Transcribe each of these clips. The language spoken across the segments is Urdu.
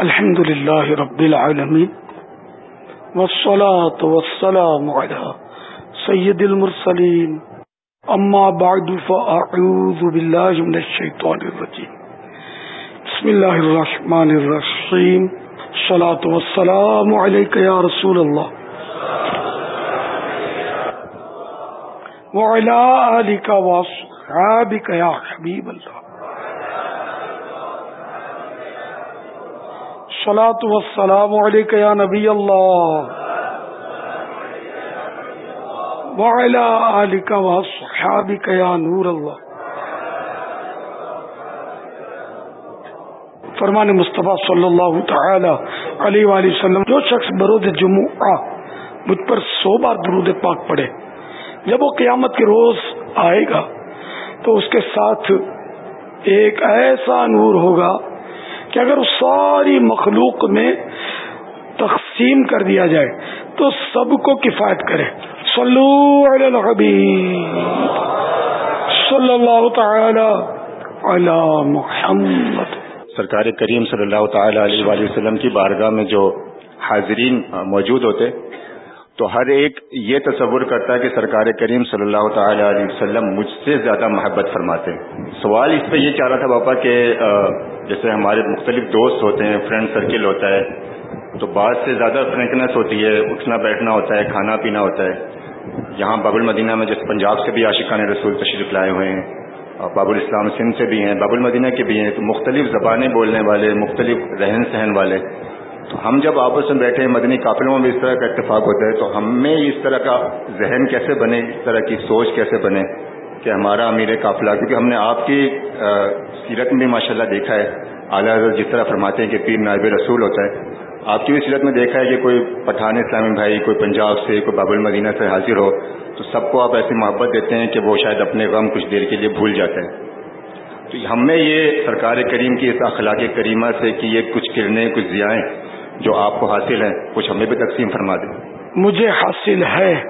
الحمد لله رب العالمين والصلاة والسلام على سيد المرسلين. أما بعد فأعوذ بالله من الشيطان الرجيم. بسم الله الرحمن الرحيم. الصلاة والسلام عليك يا رسول الله. وعلى آلك وصحابك يا حبيب الله. الصلاة والسلام عليك يا نبي الله. وعلى آلك وصحابك يا نور الله. فرمان مصطفیٰ صلی اللہ تعالی علیہ وآلہ وسلم، جو شخص برود جمعہ مجھ پر سو بار درود پاک پڑے جب وہ قیامت کے روز آئے گا تو اس کے ساتھ ایک ایسا نور ہوگا کہ اگر اس ساری مخلوق میں تقسیم کر دیا جائے تو سب کو کفایت کرے۔ صلو علی الحبیب۔ صلی اللہ تعالی علی محمد۔ سرکار کریم صلی اللہ تعالی علیہ وآلہ وسلم کی بارگاہ میں جو حاضرین موجود ہوتے تو ہر ایک یہ تصور کرتا ہے کہ سرکار کریم صلی اللہ تعالی علیہ وسلم مجھ سے زیادہ محبت فرماتے ہیں۔ سوال اس پہ یہ چاہ رہا تھا باپا کہ جیسے ہمارے مختلف دوست ہوتے ہیں فرینڈ سرکل ہوتا ہے، تو بعض سے زیادہ فرینکنیس ہوتی ہے، اٹھنا بیٹھنا ہوتا ہے، کھانا پینا ہوتا ہے۔ یہاں باب المدینہ میں جیسے پنجاب سے بھی عاشقان رسول تشریف لائے ہوئے ہیں، اور باب الاسلام سندھ سے بھی ہیں باب المدینہ کے بھی ہیں۔ تو مختلف زبانیں بولنے والے، مختلف رہن سہن والے تو ہم جب آپس میں بیٹھے مدنی قافلوں میں بھی اس طرح کا اتفاق ہوتا ہے، تو ہمیں اس طرح کا ذہن کیسے بنے، اس طرح کی سوچ کیسے بنے کہ ہمارا امیر قافلہ؟ کیونکہ ہم نے آپ کی سیرت میں بھی ماشاء اللہ دیکھا ہے۔ اعلیٰ حضرت جس طرح فرماتے ہیں کہ پیر نائب رسول ہوتا ہے۔ آپ کی بھی سیرت میں دیکھا ہے کہ کوئی پٹھان اسلامی بھائی، کوئی پنجاب سے، کوئی باب المدینہ سے حاضر ہو، تو سب کو آپ ایسی محبت دیتے ہیں کہ وہ شاید اپنے غم کچھ دیر کے لیے بھول جاتے ہیں۔ تو ہمیں یہ سرکار کریم کی، اس اخلاق کریمہ سے کہ یہ کچھ کرنیں، کچھ ضیائیں جو آپ کو حاصل ہے، کچھ ہمیں بھی تقسیم فرما دیں۔ مجھے حاصل ہے،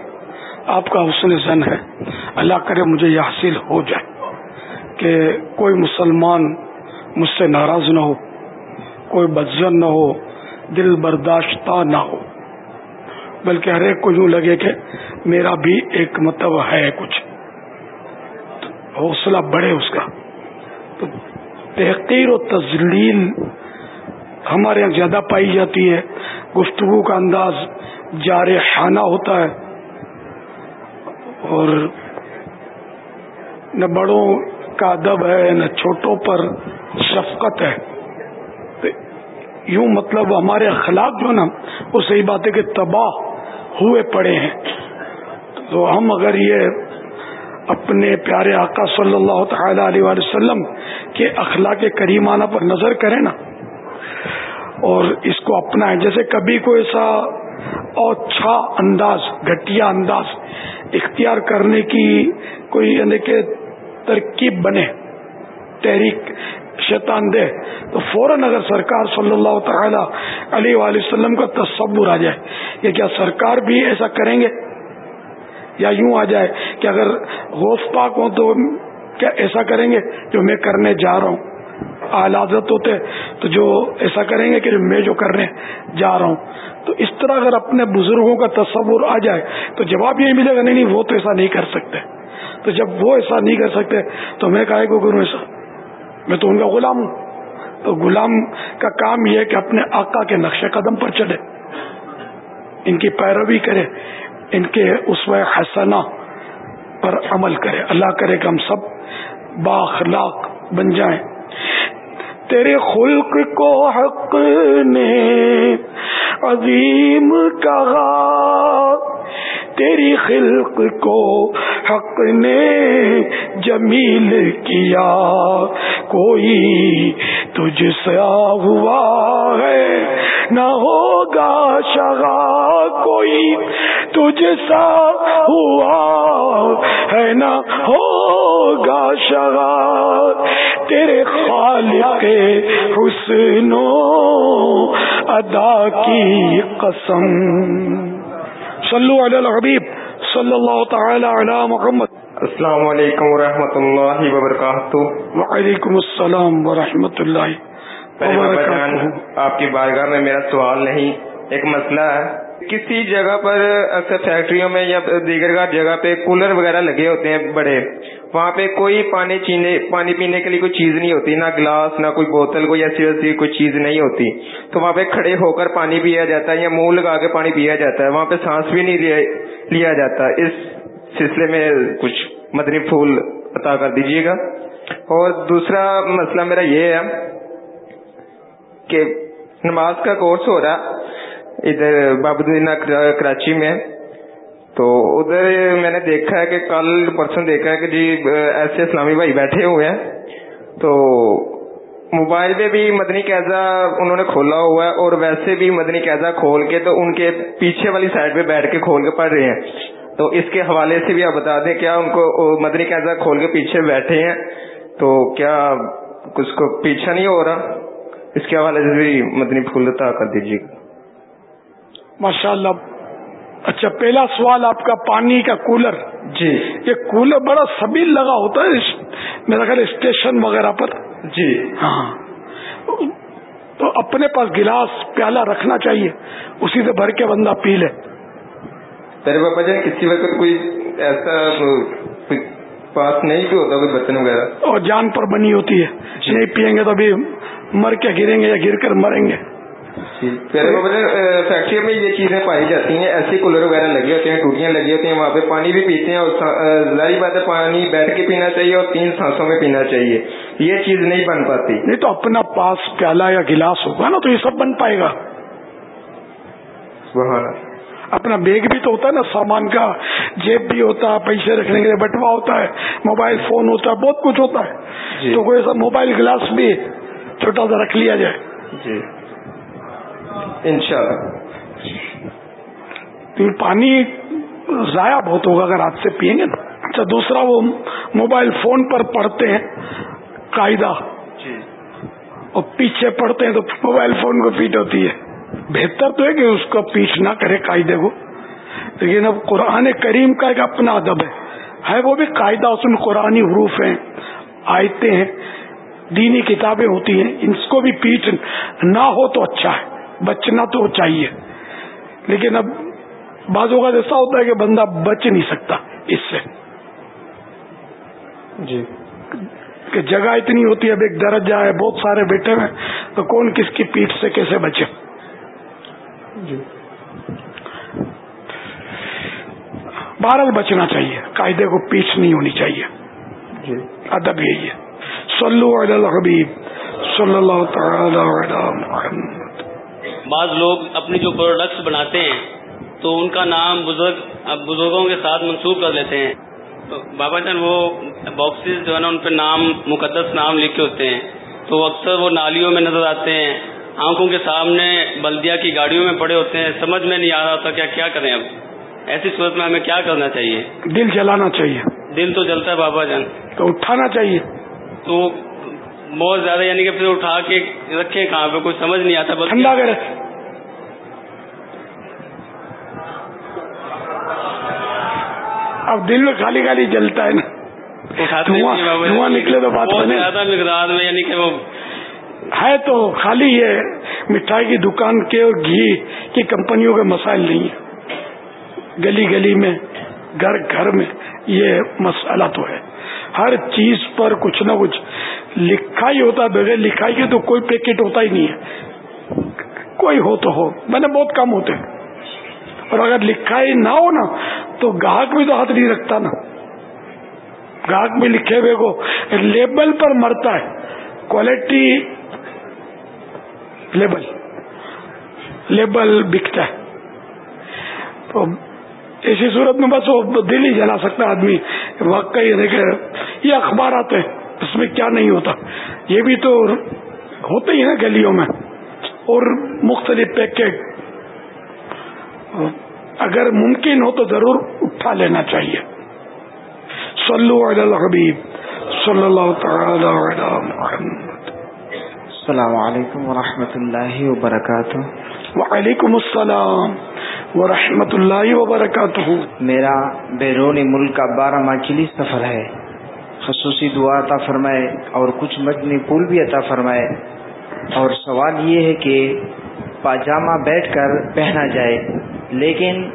آپ کا حسن زن ہے۔ اللہ کرے مجھے یہ حاصل ہو جائے کہ کوئی مسلمان مجھ سے ناراض نہ ہو، کوئی بدزن نہ ہو، دل برداشتہ نہ ہو۔ بلکہ ہر ایک کو یوں لگے کہ میرا بھی ایک مطلب ہے کچھ۔ حوصلہ بڑھے اس کا۔ تو تحقیر و تزلیل ہمارے یہاں زیادہ پائی جاتی ہے۔ گفتگو کا انداز جار خانہ ہوتا ہے۔ اور نہ بڑوں کا ادب ہے، نہ چھوٹوں پر شفقت ہے۔ یوں مطلب ہمارے اخلاق جو نا، وہ صحیح بات ہے کہ تباہ ہوئے پڑے ہیں۔ تو ہم اگر یہ اپنے پیارے آقا صلی اللہ تعالی علیہ وسلم کے اخلاق کریمانہ پر نظر کریں نا اور اس کو اپنا ہے جیسے کبھی کوئی ایسا اچھا انداز، گھٹیا انداز اختیار کرنے کی کوئی یعنی کہ ترکیب بنے، تحریک شیطان دے، تو فوراً اگر سرکار صلی اللہ تعالی علیہ وآلہ وسلم کا تصور آ جائے یہ کیا سرکار بھی ایسا کریں گے؟ یا یوں آ جائے کہ اگر غوث پاک ہوں تو کیا ایسا کریں گے جو میں کرنے جا رہا ہوں؟ آلازت ہوتے تو جو ایسا کریں گے کہ میں جو کرنے جا رہا ہوں۔ تو اس طرح اگر اپنے بزرگوں کا تصور آ جائے تو جواب یہ ملے گا، نہیں نہیں، وہ تو ایسا نہیں کر سکتے۔ تو جب وہ ایسا نہیں کر سکتے تو میں کہے کو کروں ایسا، میں تو ان کا غلام ہوں۔ تو غلام کا کام یہ ہے کہ اپنے آقا کے نقش قدم پر چلے، ان کی پیروی کرے، ان کے اسو حسنا پر عمل کرے۔ اللہ کرے کہ ہم سب باخلاق بن جائیں۔ تیرے خلق کو حق نے عظیم کہا، تیری خلق کو حق نے جمیل کیا، کوئی تجھ سا ہوا ہے، نہ ہوگا شگا کوئی تجھ سا ہوا ہے، نہ ہوگا شگا تیرے خالق حسن ادا کی قسم۔ صلو علی الحبیب صلی اللہ تعالی علی محمد۔ السلام علیکم ورحمۃ اللہ وبرکاتہ۔ وعلیکم السلام ورحمۃ اللہ آپ کی بارگاہ میں میرا سوال نہیں ایک مسئلہ ہے۔ کسی جگہ پر اکثر فیکٹریوں میں یا دیگر جگہ پہ کولر وغیرہ لگے ہوتے ہیں بڑے، وہاں پہ کوئی پانی چینے، پانی پینے کے لیے کوئی چیز نہیں ہوتی، نہ گلاس، نہ کوئی بوتل، کوئی ایسی ویسی کوئی چیز نہیں ہوتی۔ تو وہاں پہ کھڑے ہو کر پانی پیا جاتا ہے یا منہ لگا کے پانی پیا جاتا ہے، وہاں پہ سانس بھی نہیں لیا جاتا۔ اس سلسلے میں کچھ مدنی پھول عطا کر دیجیے گا۔ اور دوسرا مسئلہ میرا یہ ہے کہ نماز کا کورس ہو رہا۔ ادھر بابودینہ کراچی میں۔ تو ادھر میں نے دیکھا ہے کہ کل پرسن دیکھا ہے کہ جی ایسے اسلامی بھائی بیٹھے ہوئے ہیں۔ تو موبائل پہ بھی مدنی قیضہ انہوں نے کھولا ہوا ہے اور ویسے بھی مدنی قیضہ کھول کے تو ان کے پیچھے والی سائڈ پہ بیٹھ کے کھول کے پڑھ رہے ہیں۔ تو اس کے حوالے سے بھی آپ بتا دیں، کیا ان کو مدنی قیضہ کھول کے پیچھے بیٹھے ہیں؟ تو کیا کچھ کو پیچھا نہیں ہو رہا؟ اس کے حوالے سے بھی مدنی پھول کر دیجیے۔ گا ماشاء اللہ اچھا پہلا سوال آپ کا پانی کا کولر۔ جی۔ یہ کولر بڑا سبھی لگا ہوتا ہے میرا خیال اسٹیشن وغیرہ پر۔ جی۔ ہاں۔ تو اپنے پاس گلاس پیالہ رکھنا چاہیے اسی سے بھر کے بندہ پی لے۔ میرے پاپا جی کسی وقت کوئی ایسا پاس نہیں بھی ہوتا کوئی برتن وغیرہ؟ اور جان پر بنی ہوتی ہے۔ جی۔ نہیں پیئیں گے تو ابھی مر کے گریں گے یا گر کر مریں گے۔ فیکٹری میں یہ چیزیں پائی جاتی ہیں ایسے کولر وغیرہ لگے ہوتے ہیں ٹوٹیاں لگی ہوتی ہیں وہاں پہ پانی بھی پیتے ہیں اور ظاہری بات ہے پانی بیٹھ کے پینا چاہیے اور تین سانسوں میں پینا چاہیے یہ چیز نہیں بن پاتی نہیں تو اپنا پاس پیالہ یا گلاس ہوگا نا تو یہ سب بن پائے گا اپنا بیگ بھی تو ہوتا ہے نا سامان کا جیب بھی ہوتا ہے پیسے رکھنے کے لیے بٹوا ہوتا ہے موبائل فون ہوتا ہے بہت کچھ ہوتا ہے۔ تو کوئی سا موبائل گلاس بھی چھوٹا سا رکھ لیا جائے جی انشاءاللہ۔ پانی ضائع بہت ہوگا اگر ہاتھ سے پیئیں گے اچھا دوسرا وہ موبائل فون پر پڑھتے ہیں قاعدہ۔ جی۔ اور پیچھے پڑھتے ہیں تو موبائل فون کو پیٹ ہوتی ہے۔ بہتر تو ہے کہ اس کو پیچھ نہ کرے قاعدے کو۔ لیکن اب قرآن کریم کا ایک اپنا ادب ہے۔ ہے وہ بھی قاعدہ اس میں قرآن حروف ہیں آیتیں ہیں دینی کتابیں ہوتی ہیں۔ ان کو بھی پیٹ نہ ہو تو اچھا ہے۔ بچنا تو چاہیے۔ لیکن اب بعض اوقات ایسا ہوتا ہے کہ بندہ بچ نہیں سکتا اس سے۔ جی۔ کہ جگہ اتنی ہوتی ہے اب ایک درجہ ہے بہت سارے بیٹے ہیں تو کون کس کی پیٹ سے کیسے بچے؟ جی۔ بہرحال بچنا چاہیے۔ قاعدے کو پیچھ نہیں ہونی چاہیے۔ جی۔ ادب یہی ہے۔ صلو علی الحبیب صلی اللہ تعالی علی محمد۔ بعض لوگ اپنی جو پروڈکٹس بناتے ہیں تو ان کا نام بزرگ بزرگوں کے ساتھ منسوخ کر لیتے ہیں۔ تو بابا جان وہ باکسز جو ہے نا ان پہ نام مقدس نام لکھے ہوتے ہیں۔ تو اکثر وہ نالیوں میں نظر آتے ہیں۔ آنکھوں کے سامنے بلدیا کی گاڑیوں میں پڑے ہوتے ہیں۔ سمجھ میں نہیں آ رہا ہوتا کیا کیا کریں اب۔ ایسی صورت میں ہمیں کیا کرنا چاہیے؟ دل جلانا چاہیے۔ دل تو جلتا ہے بابا جان۔ تو اٹھانا چاہیے۔ تو بہت زیادہ یعنی کہ پھر اٹھا کے رکھے کہاں پہ کچھ سمجھ نہیں آتا۔ ٹھنڈا اب دل میں خالی خالی جلتا ہے نا۔ دھواں نکلے تو بات زیادہ مقدار میں یعنی کہ وہ ہے تو خالی یہ مٹھائی کی دکان کے اور گھی کی کمپنیوں کے مسائل نہیں ہے گلی گلی میں گھر گھر میں یہ مسئلہ تو ہے۔ ہر چیز پر کچھ نہ کچھ لکھا ہی ہوتا ہے بغیر لکھائی کے تو کوئی پیکٹ ہوتا ہی نہیں ہے۔ کوئی ہو تو ہو میں نے بہت کم ہوتے اور اگر لکھائی نہ ہو نا، تو گاہک بھی تو ہاتھ نہیں رکھتا نا۔ گاہک بھی لکھے ہوئے کو لیبل پر مرتا ہے۔ کوالٹی لیبل لیبل بکتا ہے۔ تو ایسی صورت میں بس وہ دل ہی جلا سکتا آدمی۔ واقعی دیکھے یہ اخبارات ہیں، اس میں کیا نہیں ہوتا۔ یہ بھی تو ہوتے ہی نا گلیوں میں۔ اور مختلف پیکٹ اگر ممکن ہو تو ضرور اٹھا لینا چاہیے۔ صلو علی الحبیب صلی اللہ تعالی علی محمد۔ السلام علیکم ورحمۃ اللہ وبرکاتہ۔ وعلیکم السلام ورحمۃ اللہ وبرکاتہ۔ میرا بیرون ملک کا بارہ ماہ کے لیے سفر ہے۔ خصوصی دعا عطا فرمائے اور کچھ مجنی پھول بھی عطا فرمائے۔ اور سوال یہ ہے کہ پاجامہ بیٹھ کر پہنا جائے۔ لیکن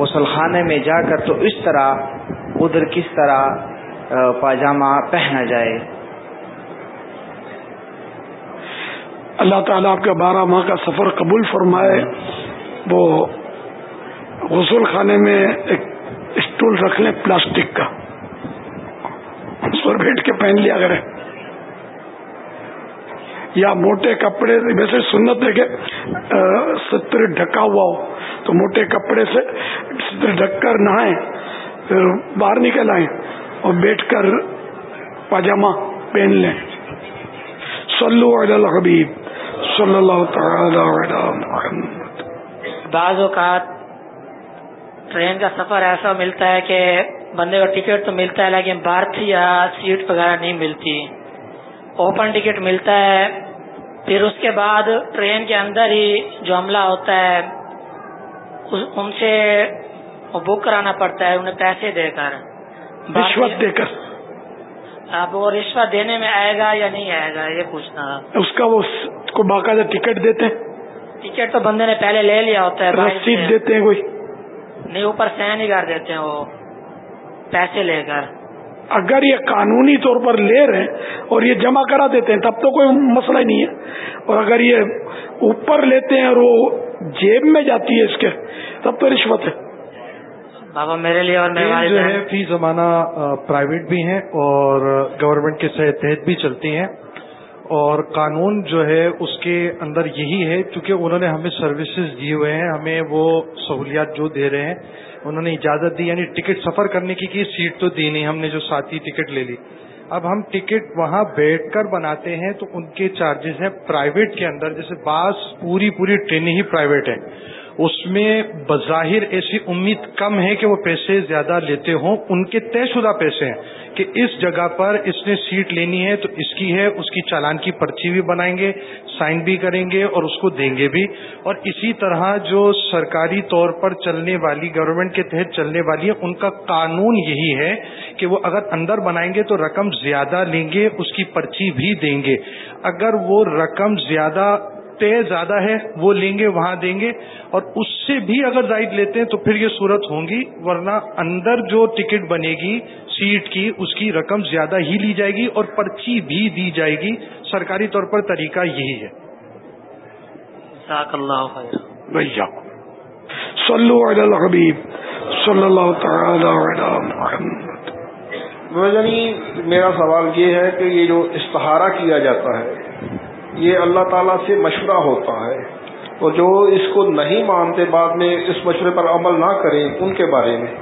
غسل خانے میں جا کر تو اس طرح ادھر کس طرح پاجامہ پہنا جائے۔ اللہ تعالیٰ آپ کا بارہ ماہ کا سفر قبول فرمائے۔ وہ غسل خانے میں ایک اسٹول رکھ لیں پلاسٹک کا۔ اس پر بیٹھ کے پہن لیا کریں۔ یا موٹے کپڑے ویسے سنت ہے کہ ستر ڈھکا ہوا ہو، تو موٹے کپڑے سے ستر ڈھک کر نہائیں، پھر باہر نکل آئیں اور بیٹھ کر پاجامہ پہن لیں۔ صلو علی الحبیب، صلی اللہ تعالی علی محمد۔ بعض اوقات ٹرین کا سفر ایسا ملتا ہے کہ بندے کا ٹکٹ تو ملتا ہے، لیکن بارتھ یا سیٹ وغیرہ نہیں ملتی۔ اوپن ٹکٹ ملتا ہے۔ پھر اس کے بعد ٹرین کے اندر ہی جو عملہ ہوتا ہے ان سے بک کرانا پڑتا ہے انہیں پیسے دے کر۔ رشوت دے کر۔ اب وہ رشوت دینے میں آئے گا یا نہیں آئے گا یہ پوچھنا۔ اس کا وہ کو باقاعدہ ٹکٹ دیتے ٹکٹ تو بندے نے پہلے لے لیا ہوتا ہے رسید دیتے ہیں کوئی؟ نہیں اوپر سین ہی کر دیتے ہیں وہ۔ پیسے لے کر۔ اگر یہ قانونی طور پر لے رہے ہیں اور یہ جمع کرا دیتے ہیں تب تو کوئی مسئلہ ہی نہیں ہے۔ اور اگر یہ اوپر لیتے ہیں اور وہ جیب میں جاتی ہے اس کے تب تو رشوت ہے۔ بابا میرے لیے اور میرے جو ہے فی زمانہ پرائیویٹ بھی ہیں اور گورنمنٹ کے تحت بھی چلتی ہیں۔ اور قانون جو ہے اس کے اندر یہی ہے کیونکہ انہوں نے ہمیں سروسز دیے ہوئے ہیں ہمیں وہ سہولیات جو دے رہے ہیں انہوں نے اجازت دی یعنی ٹکٹ سفر کرنے کی کی سیٹ تو دی نہیں، ہم نے جو ساتھی ٹکٹ لے لی۔ اب ہم ٹکٹ وہاں بیٹھ کر بناتے ہیں تو ان کے چارجز ہیں پرائیویٹ کے اندر، جیسے بعض پوری پوری ٹرینیں ہی پرائیویٹ ہیں اس میں بظاہر ایسی امید کم ہے کہ وہ پیسے زیادہ لیتے ہوں۔ ان کے طے شدہ پیسے ہیں کہ اس جگہ پر اس نے سیٹ لینی ہے تو اس کی ہے، اس کی چالان کی پرچی بھی بنائیں گے، سائن بھی کریں گے اور اس کو دیں گے بھی۔ اور اسی طرح جو سرکاری طور پر چلنے والی گورنمنٹ کے تحت چلنے والی ہے ان کا قانون یہی ہے کہ وہ اگر اندر بنائیں گے تو رقم زیادہ لیں گے، اس کی پرچی بھی دیں گے۔ اگر وہ رقم زیادہ طے زیادہ ہے وہ لیں گے وہاں دیں گے۔ اور اس سے بھی اگر زائد لیتے ہیں تو پھر یہ صورت ہوں گی ورنہ اندر جو ٹکٹ بنے گی سیٹ کی اس کی رقم زیادہ ہی لی جائے گی اور پرچی بھی دی جائے گی۔ سرکاری طور پر طریقہ یہی ہے۔ صلو علی الحبیب صلی اللہ تعالی علی محمد۔ میرا سوال یہ ہے کہ یہ جو استہارہ کیا جاتا ہے یہ اللہ تعالیٰ سے مشورہ ہوتا ہے اور جو اس کو نہیں مانتے بعد میں اس مشورے پر عمل نہ کریں ان کے بارے میں۔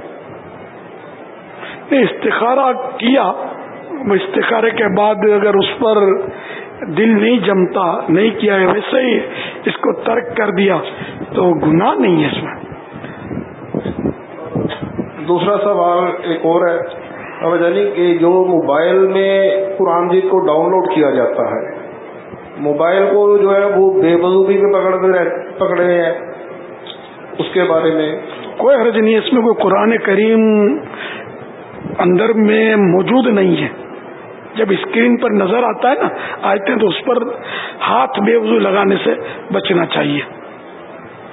استخارہ کیا استخارے کے بعد اگر اس پر دل نہیں جمتا نہیں کیا ہے ویسے ہی اس کو ترک کر دیا تو گناہ نہیں ہے اس میں۔ دوسرا سوال ایک اور ہے۔ اب یعنی کہ جو موبائل میں قرآن جیت کو ڈاؤن لوڈ کیا جاتا ہے موبائل کو جو ہے وہ بے بزوبی میں پکڑ پکڑے ہیں۔ اس کے بارے میں کوئی حرج نہیں اس میں کوئی قرآن کریم اندر میں موجود نہیں ہے۔ جب اسکرین پر نظر آتا ہے نا آئے تو اس پر ہاتھ بے وضو لگانے سے بچنا چاہیے۔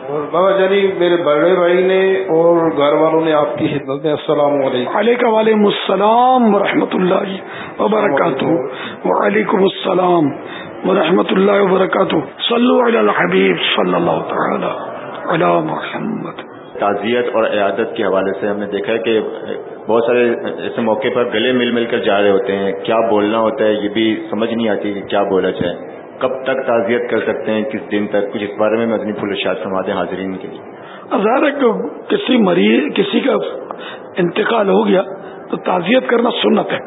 اور بابا جانی میرے بڑے بھائی نے اور گھر والوں نے آپ کی خدمت میں السلام علیکم۔ علیکم وعلیکم السلام ورحمۃ اللہ وبرکاتہ۔ وعلیکم السلام ورحمۃ اللہ وبرکاتہ۔ صلو علی الحبیب صلی اللہ تعالی علی محمد۔ تعزیت اور عیادت کے حوالے سے ہم نے دیکھا ہے کہ بہت سارے ایسے موقع پر گلے مل مل کر جا رہے ہوتے ہیں۔ کیا بولنا ہوتا ہے؟ یہ بھی سمجھ نہیں آتی کہ کیا بولا جائے۔ کب تک تعزیت کر سکتے ہیں، کس دن تک، کچھ اس بارے میں مدنی پھول ارشاد سما دیں حاضرین کے لیے۔ ظاہر ہے کہ کسی مریض، کسی کا انتقال ہو گیا تو تعزیت کرنا سنت ہے۔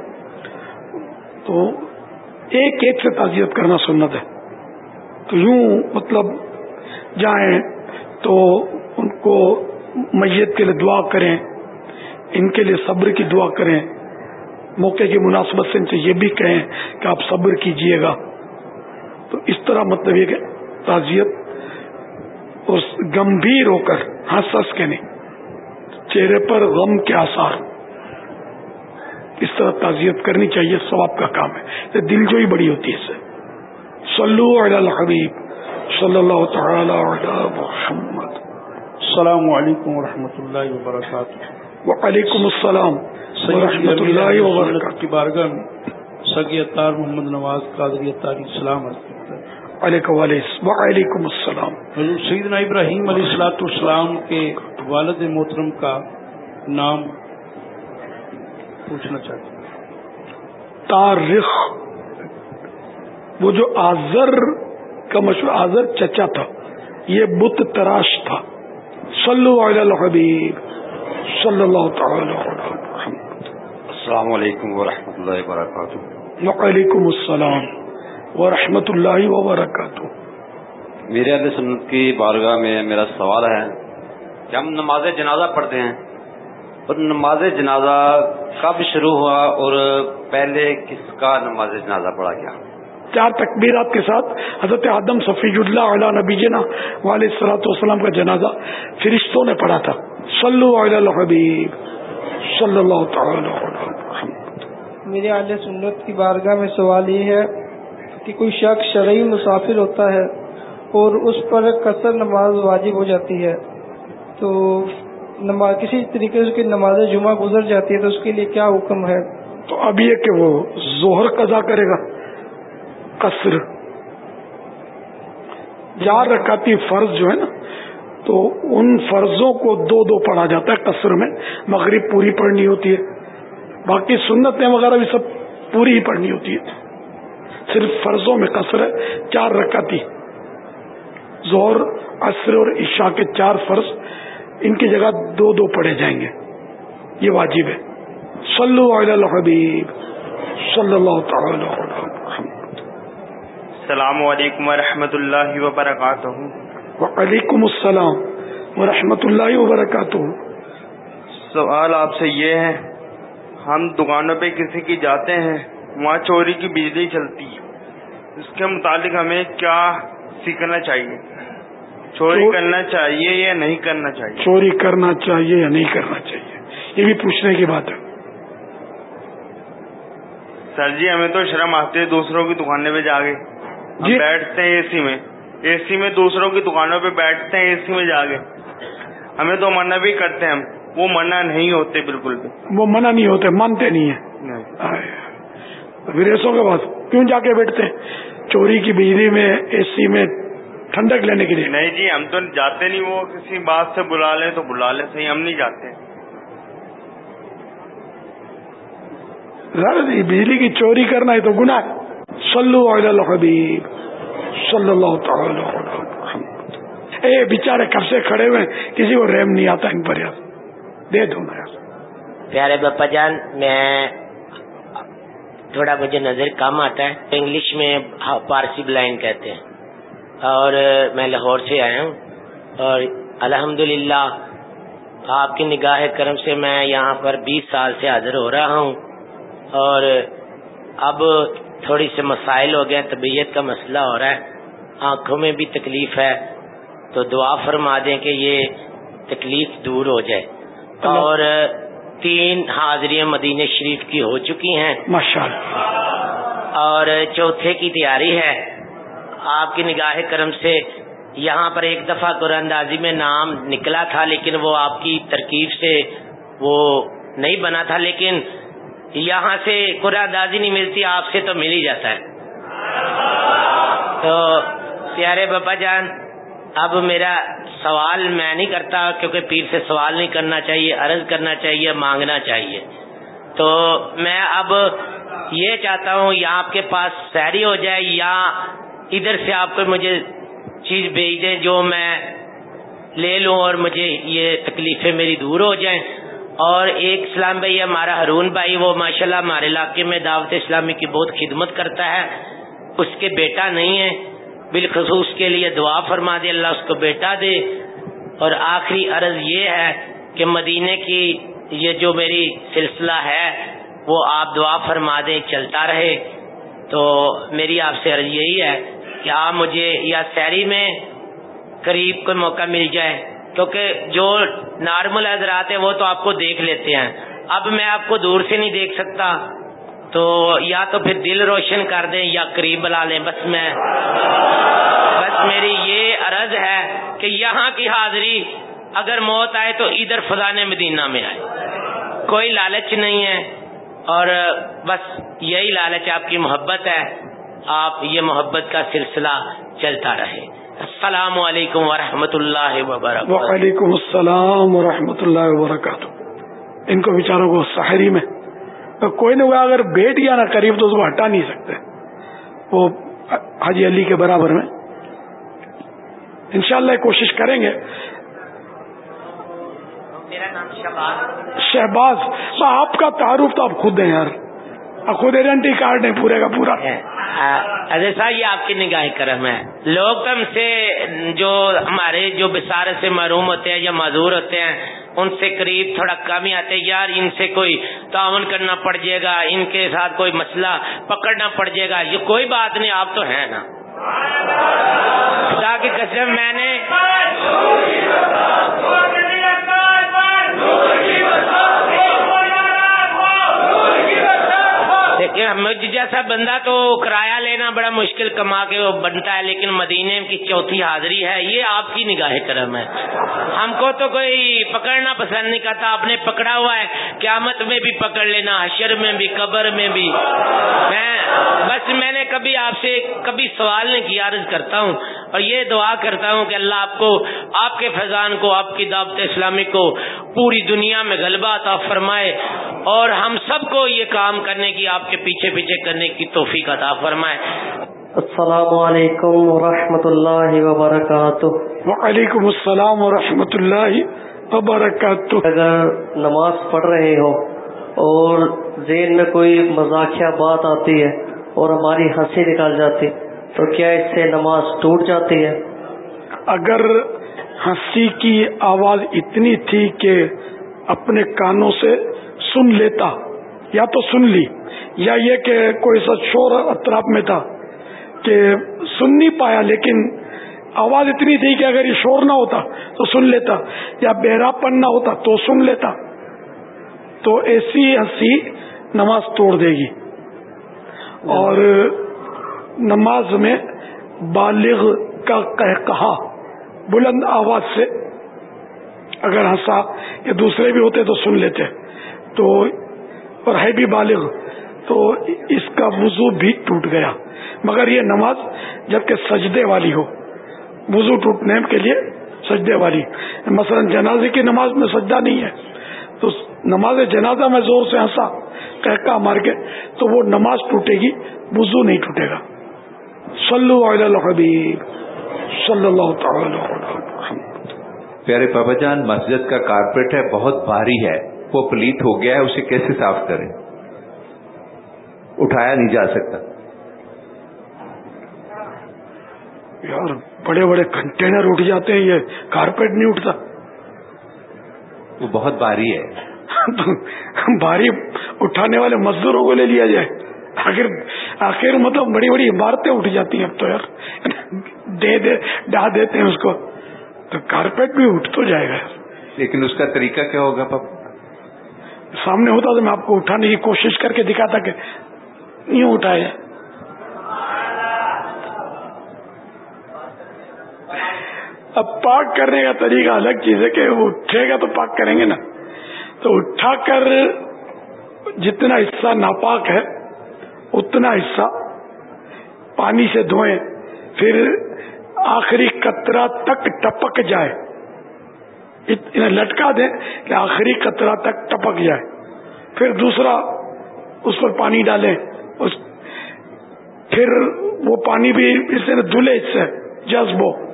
تو ایک ایک سے تعزیت کرنا سنت ہے۔ تو یوں مطلب جائیں تو ان کو میت کے لیے دعا کریں، ان کے لیے صبر کی دعا کریں۔ موقع کی مناسبت سے ان سے یہ بھی کہیں کہ آپ صبر کیجیے گا۔ تو اس طرح مطلب یہ کہ تعزیت اور گمبھیر ہو کر ہنس ہنس کے نہیں چہرے پر غم کے آثار۔ اس طرح تعزیت کرنی چاہیے ثواب کا کام ہے۔ دل جو ہی بڑی ہوتی ہے اس سے۔ صلو علی الحبیب صلی اللہ تعالی علی محمد۔ السلام علیکم ورحمۃ اللہ وبرکاتہ۔ وعلیکم السلام ورحمۃ اللہ وبرکاتہ۔ کی بارگاہ میں سگی اطار محمد نواز قادری اطاری اسلام علیکم وعلیکم السلام۔ حضور سیدنا ابراہیم علیہ السلاۃ السلام کے والد محترم کا نام پوچھنا چاہتے ہیں تاریخ وہ جو آزر کا مشہور آزر چچا تھا یہ بت تراش تھا۔ صلو علی الحبیب صلی اللہ تعالی السلام علیکم ورحمۃ اللہ وبرکاتہ۔ وعلیکم السلام ورحمۃ اللہ وبرکاتہ۔ میرے علیہ سنت کی بارگاہ میں میرا سوال ہے کہ ہم نماز جنازہ پڑھتے ہیں اور نماز جنازہ کب شروع ہوا اور پہلے کس کا نماز جنازہ پڑھا گیا؟ چار تکبیرات کے ساتھ؟ حضرت آدم صفی اللہ علیہ نبی جنا والد صلاحت والسلام کا جنازہ فرشتوں نے پڑھا تھا۔ صلو علی الحبیب صلی اللہ تعالی میرے علیہ سنت کی بارگاہ میں سوال یہ ہے کہ کوئی شخص شرعی مسافر ہوتا ہے اور اس پر قصر نماز واجب ہو جاتی ہے، تو نماز کسی طریقے سے نماز جمعہ گزر جاتی ہے تو اس کے لیے کیا حکم ہے؟ تو اب یہ کہ وہ زہر قضا کرے گا، قصر۔ چار رکاتی فرض جو ہے نا، تو ان فرضوں کو دو دو پڑھا جاتا ہے قصر میں، مغرب پوری پڑھنی ہوتی ہے۔ باقی سنتیں وغیرہ بھی سب پوری ہی پڑھنی ہوتی ہے صرف فرضوں میں قصر ہے چار رکاتی زہر عصر اور عشاء کے چار فرض ان کی جگہ دو دو پڑھے جائیں گے۔ یہ واجب ہے۔ صلو علی الحبیب۔ صلی اللہ تعالی السلام علیکم ورحمۃ اللہ وبرکاتہ۔ وعلیکم السلام ورحمۃ اللہ وبرکاتہ۔ سوال آپ سے یہ ہے ہم دکانوں پہ کسی کی جاتے ہیں وہاں چوری کی بجلی چلتی ہے۔ اس کے متعلق ہمیں کیا سیکھنا چاہیے؟ چوری کرنا چاہیے یا نہیں کرنا چاہیے؟ چوری کرنا چاہیے یا نہیں کرنا چاہیے؟ یہ بھی پوچھنے کی بات ہے۔ سر جی ہمیں تو شرم آتی ہے دوسروں کی دکانیں پہ جا کے۔ جی۔ بیٹھتے ہیں اے سی میں۔ اے سی میں دوسروں کی دکانوں پہ بیٹھتے ہیں اے سی میں جا کے۔ ہمیں تو منع بھی کرتے ہیں ہم۔ وہ منع نہیں ہوتے بالکل بھی۔ وہ منع نہیں ہوتے مانتے نہیں ہیں۔ ودیشوں کے پاس کیوں جا کے بیٹھتے؟ چوری کی بجلی میں اے سی میں ٹھنڈک لینے کے لیے۔ نہیں جی ہم تو جاتے نہیں وہ کسی بات سے بلا لیں تو بلا لیں صحیح ہم نہیں جاتے۔ جی بجلی کی چوری کرنا ہے تو گناہ صلو علی الحبیب صلی اللہ تعالی اے بیچارے کب سے کھڑے ہوئے کسی کو ریم نہیں آتا ان پر۔ یار دے دو نا پیارے بپا جان، میں تھوڑا مجھے نظر کم آتا ہے۔ انگلش میں پارسی بلائنڈ کہتے ہیں۔ اور میں لاہور سے آیا ہوں۔ اور الحمدللہ، آپ کی نگاہ کرم سے میں یہاں پر بیس سال سے حاضر ہو رہا ہوں۔ اور اب تھوڑی سے مسائل ہو گئے، طبیعت کا مسئلہ ہو رہا ہے۔ آنکھوں میں بھی تکلیف ہے۔ تو دعا فرما دیں کہ یہ تکلیف دور ہو جائے۔ اور تین حاضری مدینہ شریف کی ہو چکی ہیں. ماشاء اور چوتھے کی تیاری ہے. آپ کی نگاہ کرم سے یہاں پر ایک دفعہ قرآن اندازی میں نام نکلا تھا لیکن وہ آپ کی ترکیب سے وہ نہیں بنا تھا لیکن یہاں سے قرآن اندازی نہیں ملتی آپ سے تو مل ہی جاتا ہے. تو پیارے بابا جان اب میرا سوال میں نہیں کرتا کیونکہ پیر سے سوال نہیں کرنا چاہیے، عرض کرنا چاہیے، مانگنا چاہیے۔ تو میں اب یہ چاہتا ہوں، یا آپ کے پاس سیری ہو جائے یا ادھر سے آپ کو مجھے چیز بھیج دیں جو میں لے لوں اور مجھے یہ تکلیفیں میری دور ہو جائیں۔ اور ایک اسلام بھائی ہمارا ہرون بھائی، وہ ماشاءاللہ ہمارے علاقے میں دعوت اسلامی کی بہت خدمت کرتا ہے۔ اس کے بیٹا نہیں ہے۔ بالخصوص کے لیے دعا فرما دے، اللہ اس کو بیٹا دے۔ اور آخری عرض یہ ہے کہ مدینے کی یہ جو میری سلسلہ ہے، وہ آپ دعا فرما دیں چلتا رہے۔ تو میری آپ سے عرض یہی ہے کہ آپ مجھے یا سیری میں قریب کوئی موقع مل جائے۔ کیونکہ جو نارمل حضرات ہیں، وہ تو آپ کو دیکھ لیتے ہیں۔ اب میں آپ کو دور سے نہیں دیکھ سکتا۔ تو یا تو پھر دل روشن کر دیں یا قریب بلا لیں۔ بس میں بس میری یہ عرض ہے کہ یہاں کی حاضری اگر موت آئے تو ادھر فضان مدینہ میں آئے۔ کوئی لالچ نہیں ہے۔ اور بس یہی لالچ آپ کی محبت ہے۔ آپ یہ محبت کا سلسلہ چلتا رہے۔ السلام علیکم ورحمۃ اللہ وبرکاتہ۔ وعلیکم السلام ورحمۃ اللہ وبرکاتہ۔ ان کو بیچاروں کو سحری میں کوئی نہ ہوا اگر بیٹھ گیا نا قریب تو اس کو ہٹا نہیں سکتے۔ وہ حاجی علی کے برابر میں۔ انشاءاللہ کوشش کریں گے۔ میرا نام شہباز۔ شہباز آپ کا تعارف تو آپ خود ہیں یار۔ خود ایڈنٹی کارڈ ہے پورے کا پورا۔ ارے صاحب یہ آپ کی نگاہ کرم ہے۔ لوگ ہم سے جو ہمارے جو بسارے سے معروم ہوتے ہیں یا معذور ہوتے ہیں ان سے قریب تھوڑا کم ہی آتے یار ان سے کوئی تعاون کرنا پڑ جائے گا ان کے ساتھ کوئی مسئلہ پکڑنا پڑ جائے گا یہ کوئی بات نہیں آپ تو ہیں نا خدا کی قسم میں نے مجھ جی جیسا بندہ تو کرایہ لینا بڑا مشکل کما کے وہ بنتا ہے، لیکن مدینے کی چوتھی حاضری ہے، یہ آپ کی نگاہ کرم ہے۔ ہم کو تو کوئی پکڑنا پسند نہیں کرتا، آپ نے پکڑا ہوا ہے، قیامت میں بھی پکڑ لینا، حشر میں بھی، قبر میں بھی۔ میں بس میں نے کبھی آپ سے کبھی سوال نہیں کیا، عرض کرتا ہوں۔ اور یہ دعا کرتا ہوں کہ اللہ آپ کو، آپ کے فیضان کو، آپ کی دعوت اسلامی کو پوری دنیا میں غلبہ عطا فرمائے۔ اور ہم سب کو یہ کام کرنے کی آپ کے پیچھے پیچھے کرنے کی توفیق عطا فرمائے۔ السلام علیکم ورحمۃ اللہ وبرکاتہ۔ وعلیکم السلام ورحمۃ اللہ وبرکاتہ۔ اگر نماز پڑھ رہے ہو اور ذہن میں کوئی مزاحیہ بات آتی ہے اور ہماری ہنسی نکال جاتی تو کیا اس سے نماز ٹوٹ جاتی ہے؟ اگر ہنسی کی آواز اتنی تھی کہ اپنے کانوں سے سن لیتا، یا تو سن لی، یا یہ کہ کوئی سا شور اطراف میں تھا کہ سن نہیں پایا، لیکن آواز اتنی تھی کہ اگر یہ شور نہ ہوتا تو سن لیتا، یا بہرا پن نہ ہوتا تو سن لیتا۔ تو ایسی ہنسی نماز توڑ دے گی۔ اور نماز میں بالغ کا کہا بلند آواز سے اگر ہنسا، یا دوسرے بھی ہوتے تو سن لیتے۔ تو اور ہے بھی بالغ، تو اس کا وضو بھی ٹوٹ گیا۔ مگر یہ نماز جبکہ سجدے والی ہو، وضو ٹوٹنے کے لیے سجدے والی۔ مثلا جنازے کی نماز میں سجدہ نہیں ہے، تو نماز جنازہ میں زور سے ہنسا، کہکا مار کے، تو وہ نماز ٹوٹے گی، وضو نہیں ٹوٹے گا۔ صلو علی الحبیب، صلی اللہ تعالی پیارے بابا جان، مسجد کا کارپیٹ ہے، بہت بھاری ہے۔ وہ پلیت ہو گیا ہے اسے کیسے صاف کریں؟ اٹھایا نہیں جا سکتا۔ یار بڑے بڑے کنٹینر اٹھ جاتے ہیں یہ کارپیٹ نہیں اٹھتا۔ وہ بہت بھاری ہے۔ بھاری اٹھانے والے مزدوروں کو لے لیا جائے۔ آخر آخر مطلب بڑی بڑی عمارتیں اٹھ جاتی ہیں اب تو یار۔ دے دے ڈا دیتے ہیں اس کو۔ تو کارپیٹ بھی اٹھ تو جائے گا۔ لیکن اس کا طریقہ کیا ہوگا پاپ سامنے ہوتا تو میں آپ کو اٹھانے کی کوشش کر کے دکھاتا کہ یوں اٹھایا اب پاک کرنے کا طریقہ الگ چیز ہے کہ اٹھے گا تو پاک کریں گے نا۔ تو اٹھا کر جتنا حصہ ناپاک ہے، اتنا حصہ پانی سے دھوئیں، پھر آخری قطرہ تک ٹپک جائے۔ انہیں لٹکا دیں کہ آخری قطرہ تک ٹپک جائے۔ پھر دوسرا اس پر پانی ڈالیں۔ اس پھر وہ پانی بھی اس سے دھلے اس سے جذب ہو۔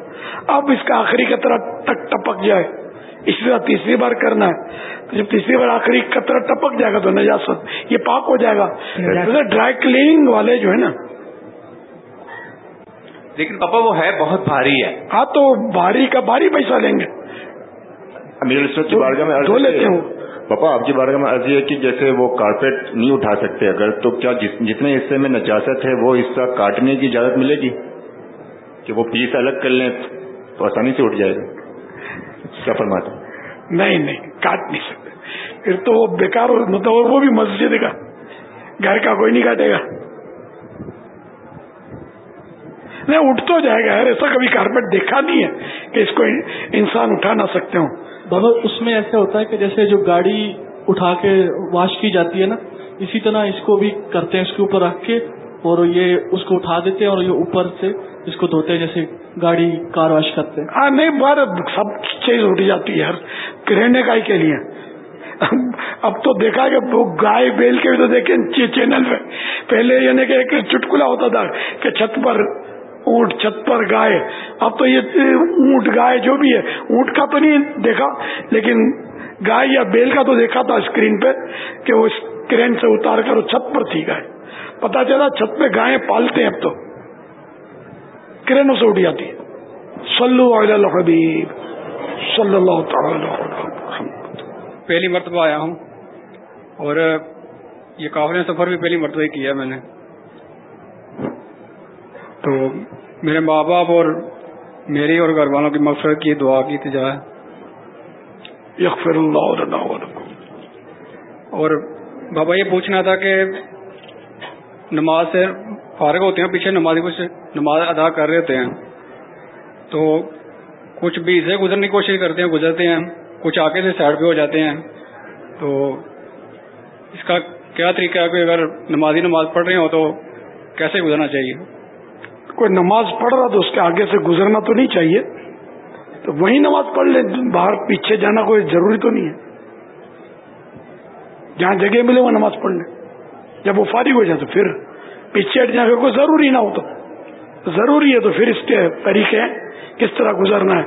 اب اس کا آخری قطرہ تک ٹپک جائے۔ اسی طرح تیسری بار کرنا ہے۔ تو جب تیسری بار آخری قطرہ ٹپک جائے گا تو نجاست یہ پاک ہو جائے گا۔ ڈرائی کلیننگ والے جو ہے نا۔ لیکن پاپا وہ ہے بہت بھاری ہے۔ ہاں تو بھاری کا بھاری پیسہ لیں گے۔ امیر کی بارگاہ میں لیتے ہوں پاپا آپ کی بارگاہ میں عرض یہ کہ جیسے وہ کارپیٹ نہیں اٹھا سکتے اگر تو کیا جتنے حصے میں نجاست ہے وہ حصہ کاٹنے کی اجازت ملے گی؟ کہ وہ پیس الگ کر لیں تو آسانی سے اٹھ جائے گا۔ کیا فرماتا نہیں نہیں کاٹ نہیں سکتے۔ پھر تو وہ بیکار مطلب وہ بھی مسجد کا گھر کا کوئی نہیں کاٹے گا۔ نہیں اٹھ تو جائے گا یار ایسا کبھی کارپیٹ دیکھا نہیں ہے کہ اس کو انسان اٹھا نہ سکتے ہوں۔ بابا اس میں ایسا ہوتا ہے کہ جیسے جو گاڑی اٹھا کے واش کی جاتی ہے نا اسی طرح اس کو بھی کرتے ہیں اس کے اوپر رکھ کے اور یہ اس کو اٹھا دیتے ہیں اور یہ اوپر سے اس کو دھوتے ہیں جیسے گاڑی کار واش کرتے ہیں۔ ہاں نہیں بار سب چیز اٹھ جاتی ہے رہنے کا کے لیے۔ اب تو دیکھا کہ وہ گائے بیل کے بھی تو دیکھیں چینل پہ پہلے یعنی کہ ایک چٹکلا ہوتا تھا کہ چھت پر اونٹ چھت پر گائے۔ اب تو یہ اونٹ گائے جو بھی ہے، اونٹ کا تو نہیں دیکھا، لیکن گائے یا بیل کا تو دیکھا تھا اسکرین پہ کہ وہ کرین سے اتار کر وہ چھت پر تھی گائے۔ پتا چلا چھت پہ گائے پالتے ہیں اب تو۔ کرینوں سے اٹھ جاتی ہے صلو الحبیب۔ صلی اللہ تعالی پہلی مرتبہ آیا ہوں۔ اور یہ قافلے سفر بھی پہلی مرتبہ کیا میں نے۔ تو میرے ماں باپ اور میری اور گھر والوں کی مقصد کی دعا کی تجا یغفر اللہ اور بابا یہ پوچھنا تھا کہ نماز سے فارغ ہوتے ہیں پیچھے نماز کچھ نماز ادا کر رہے ہوتے ہیں۔ تو کچھ بھی سے گزرنے کی کوشش کرتے ہیں گزرتے ہیں کچھ آگے سے سائڈ پہ ہو جاتے ہیں۔ تو اس کا کیا طریقہ ہے کہ اگر نمازی نماز پڑھ رہے ہو تو کیسے گزرنا چاہیے؟ کوئی نماز پڑھ رہا تو اس کے آگے سے گزرنا تو نہیں چاہیے۔ تو وہی نماز پڑھ لے باہر پیچھے جانا کوئی ضروری تو نہیں ہے۔ جہاں جگہ ملے وہ نماز پڑھ لے جب وہ فارغ ہو جائے تو پھر پیچھے ہٹ جائے کوئی ضروری نہ ہو تو۔ ضروری ہے تو پھر اس کے طریقے کس طرح گزرنا ہے۔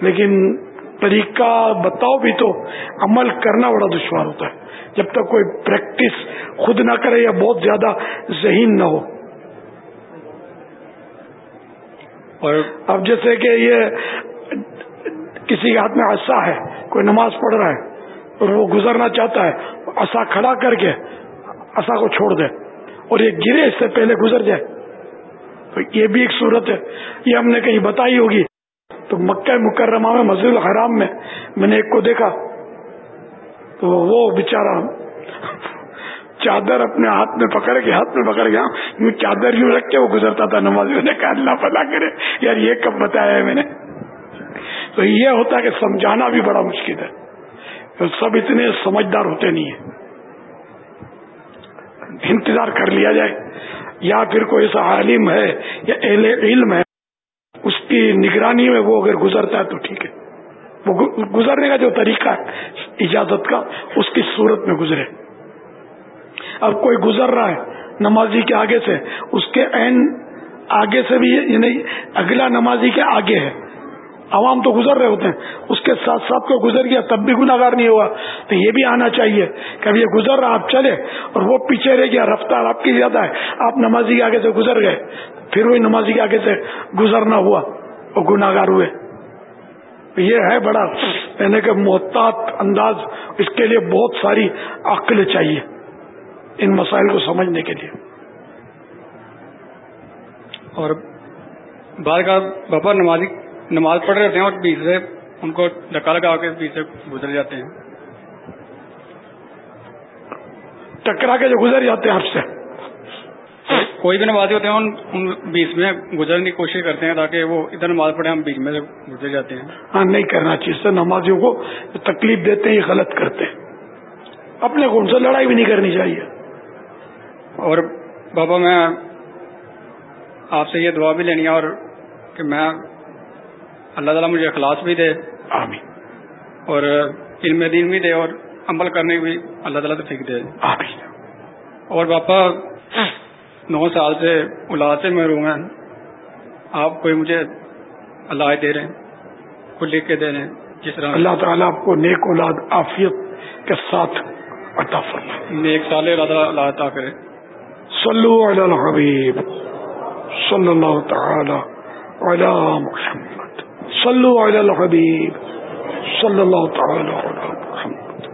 لیکن طریقہ بتاؤ بھی تو عمل کرنا بڑا دشوار ہوتا ہے۔ جب تک کوئی پریکٹس خود نہ کرے یا بہت زیادہ ذہین نہ ہو۔ اور اب جیسے کہ یہ کسی کے ہاتھ میں عصا ہے، کوئی نماز پڑھ رہا ہے، اور وہ گزرنا چاہتا ہے، عصا کھڑا کر کے عصا کو چھوڑ دے اور یہ گرے اس سے پہلے گزر جائے۔ تو یہ بھی ایک صورت ہے۔ یہ ہم نے کہیں بتائی ہوگی۔ تو مکہ مکرمہ میں، مسجد الحرام میں میں نے ایک کو دیکھا۔ تو وہ بےچارا چادر اپنے ہاتھ میں پکڑ کے ہاتھ میں پکڑ گیا ہاں، یوں چادر یوں رکھ کے وہ گزرتا تھا نماز۔ نے کہا، اللہ پلا کرے، یار یہ کب بتایا ہے میں نے؟ تو یہ ہوتا ہے کہ سمجھانا بھی بڑا مشکل ہے۔ سب اتنے سمجھدار ہوتے نہیں ہیں۔ انتظار کر لیا جائے۔ یا پھر کوئی ایسا عالم ہے یا اہل علم ہے، اس کی نگرانی میں وہ اگر گزرتا ہے تو ٹھیک ہے۔ وہ گزرنے کا جو طریقہ ہے، اجازت کا، اس کی صورت میں گزرے۔ اب کوئی گزر رہا ہے نمازی کے آگے سے، اس کے این آگے سے بھی یعنی اگلا نمازی کے آگے ہے۔ عوام تو گزر رہے ہوتے ہیں، اس کے ساتھ ساتھ کو گزر گیا تب بھی گناگار نہیں ہوا۔ تو یہ بھی آنا چاہیے کہ اب یہ گزر رہا آپ چلے، اور وہ پیچھے رہ گیا، رفتار آپ کی زیادہ ہے۔ آپ نمازی کے آگے سے گزر گئے، پھر وہی نمازی کے آگے سے گزرنا ہوا اور گناگار ہوئے۔ یہ ہے بڑا یعنی کہ محتاط انداز، اس کے لیے بہت ساری عقل چاہیے۔ ان مسائل کو سمجھنے کے لیے۔ اور بعد کا بابا نمازی نماز پڑھ رہے ہوتے ہیں اور بیچ سے ان کو ڈکا لگا کے بیچ سے گزر جاتے ہیں۔ ٹکرا کے جو گزر جاتے ہیں آپ سے۔ کوئی بھی نمازی ہوتے ہیں ان بیچ میں گزرنے کی کوشش کرتے ہیں تاکہ وہ ادھر نماز پڑھے ہم بیچ میں سے گزر جاتے ہیں۔ ہاں نہیں کرنا چاہیے سے نمازیوں کو تکلیف دیتے ہیں یہ غلط کرتے ہیں۔ اپنے کو ان سے لڑائی بھی نہیں کرنی چاہیے۔ اور بابا میں آپ سے یہ دعا بھی لینی ہے اور کہ میں اللہ تعالیٰ مجھے اخلاص بھی دے آمین۔ اور علم دین بھی دے اور عمل کرنے بھی اللہ تعالیٰ تو دے۔ آمین۔ اور باپا نو سال سے اولاد سے محروم ہیں آپ کوئی مجھے اللہ دے رہے ہیں کو لکھ کے دے رہے ہیں جس طرح۔ اللہ تعالیٰ آپ کو نیک اولاد عافیت کے ساتھ عطا فرمائے۔ نیک سال اللہ عطا کرے۔ صلو علی الحبیب صلی اللہ تعالی علی محمد. صلو علی الحبیب صلی اللہ تعالی علی